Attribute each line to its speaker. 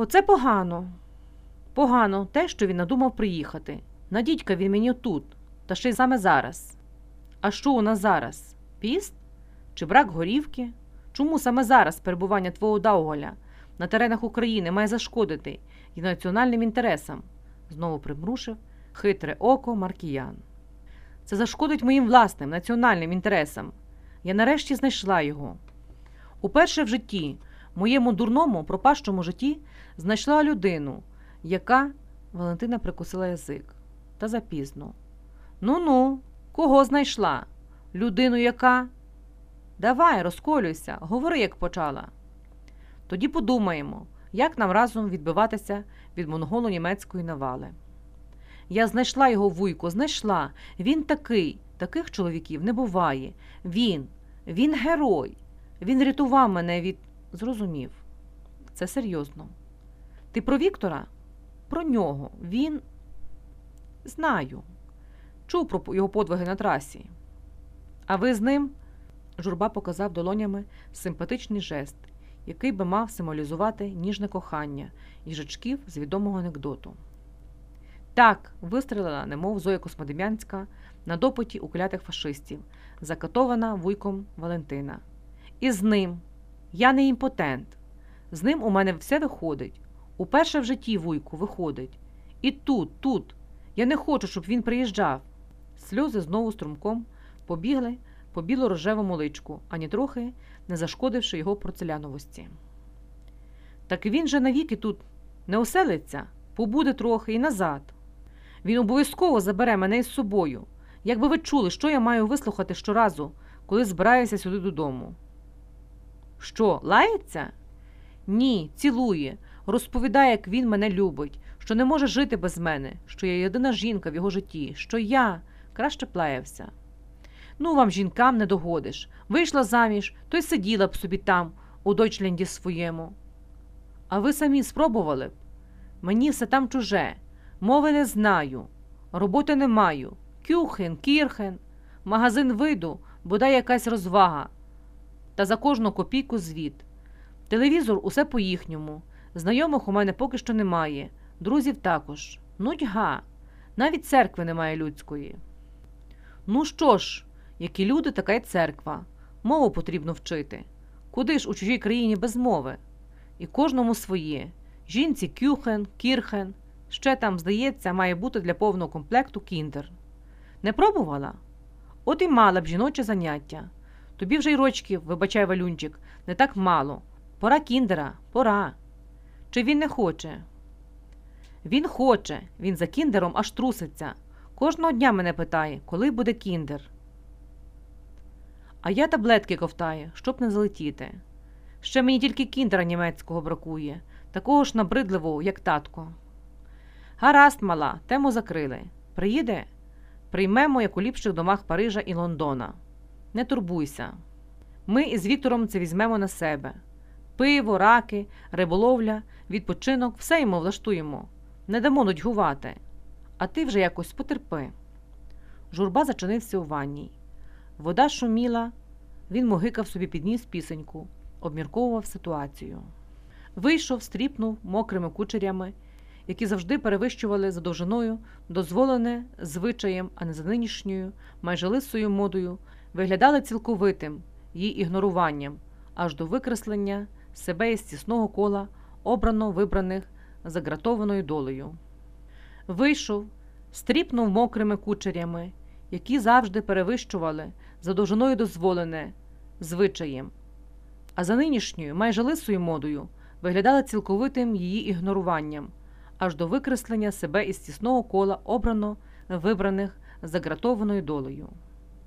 Speaker 1: Оце погано. Погано те, що він надумав приїхати. На дідька він мені тут, та ще й саме зараз. А що у нас зараз? Піст? Чи брак горівки? Чому саме зараз перебування твого Дауголя на теренах України має зашкодити і національним інтересам? знову примрушив хитре око Маркіян. Це зашкодить моїм власним національним інтересам. Я нарешті знайшла його. Уперше в житті, моєму дурному, пропащому житті, знайшла людину, яка Валентина прикусила язик. Та запізно. Ну ну, кого знайшла? Людину, яка. Давай, розколюйся, говори, як почала. Тоді подумаємо, як нам разом відбиватися від монголо-німецької навали. Я знайшла його вуйко, знайшла. Він такий, таких чоловіків не буває. Він, він герой. Він рятував мене від. Зрозумів. Це серйозно. Ти про Віктора? Про нього. Він. Знаю. Чув про його подвиги на трасі. А ви з ним? Журба показав долонями симпатичний жест, який би мав символізувати ніжне кохання їжачків з відомого анекдоту. Так, вистрелила, немов Зоя Космодем'янська, на допиті у клятих фашистів, закатована вуйком Валентина. І з ним. Я не імпотент. З ним у мене все виходить. Уперше в житті вуйку виходить. І тут, тут. Я не хочу, щоб він приїжджав. Сльози знову струмком побігли по біло-рожевому личку, ані трохи не зашкодивши його порцеляновості. Так він же навіки тут не оселиться, побуде трохи і назад. Він обов'язково забере мене із собою. Якби ви чули, що я маю вислухати щоразу, коли збираюся сюди додому. Що, лається? Ні, цілує, розповідає, як він мене любить, що не може жити без мене, що я єдина жінка в його житті, що я краще плаявся. Ну, вам, жінкам, не догодиш. Вийшла заміж, то й сиділа б собі там, у Дойчленді своєму. А ви самі спробували б? Мені все там чуже, мови не знаю, роботи не маю. Кюхен, кірхен, магазин вийду, бодай якась розвага. Та за кожну копійку звіт. Телевізор усе по їхньому. Знайомих у мене поки що немає, друзів також. Нудьга. Навіть церкви немає людської. Ну що ж, які люди, така й церква. Мову потрібно вчити. Куди ж у чужій країні без мови? І кожному своє. Жінці Küchen, Kirchen. Ще там, здається, має бути для повного комплекту Kinder. Не пробувала? От і мала б жіноче заняття. Тобі вже й рочків, вибачай, Валюнчик, не так мало. Пора кіндера, пора. Чи він не хоче? Він хоче, він за кіндером аж труситься. Кожного дня мене питає, коли буде кіндер. А я таблетки ковтаю, щоб не залетіти. Ще мені тільки кіндера німецького бракує, такого ж набридливого, як татко. Гаразд, мала, тему закрили. Приїде? Приймемо, як у ліпших домах Парижа і Лондона. Не турбуйся. Ми із Віктором це візьмемо на себе. Пиво, раки, риболовля, відпочинок все йому влаштуємо. Не дамо нудьгувати. А ти вже якось потерпи. Журба зачинився у ванній. Вода шуміла, він могикав собі підніс пісеньку, обмірковував ситуацію. Вийшов, стріпнув мокрими кучерями, які завжди перевищували за довжиною дозволене звичаєм, а не за нинішньою, майже лисою модою, виглядали цілковитим її ігноруванням аж до викреслення себе із тісного кола, обрано вибраних загратованою долею. Вийшов, стріпнув мокрими кучерями, які завжди перевищували за довжиною дозволене звичаєм, а за нинішньою, майже лисою модою, виглядали цілковитим її ігноруванням, аж до викреслення себе із тісного кола обрано вибраних загратованою долею.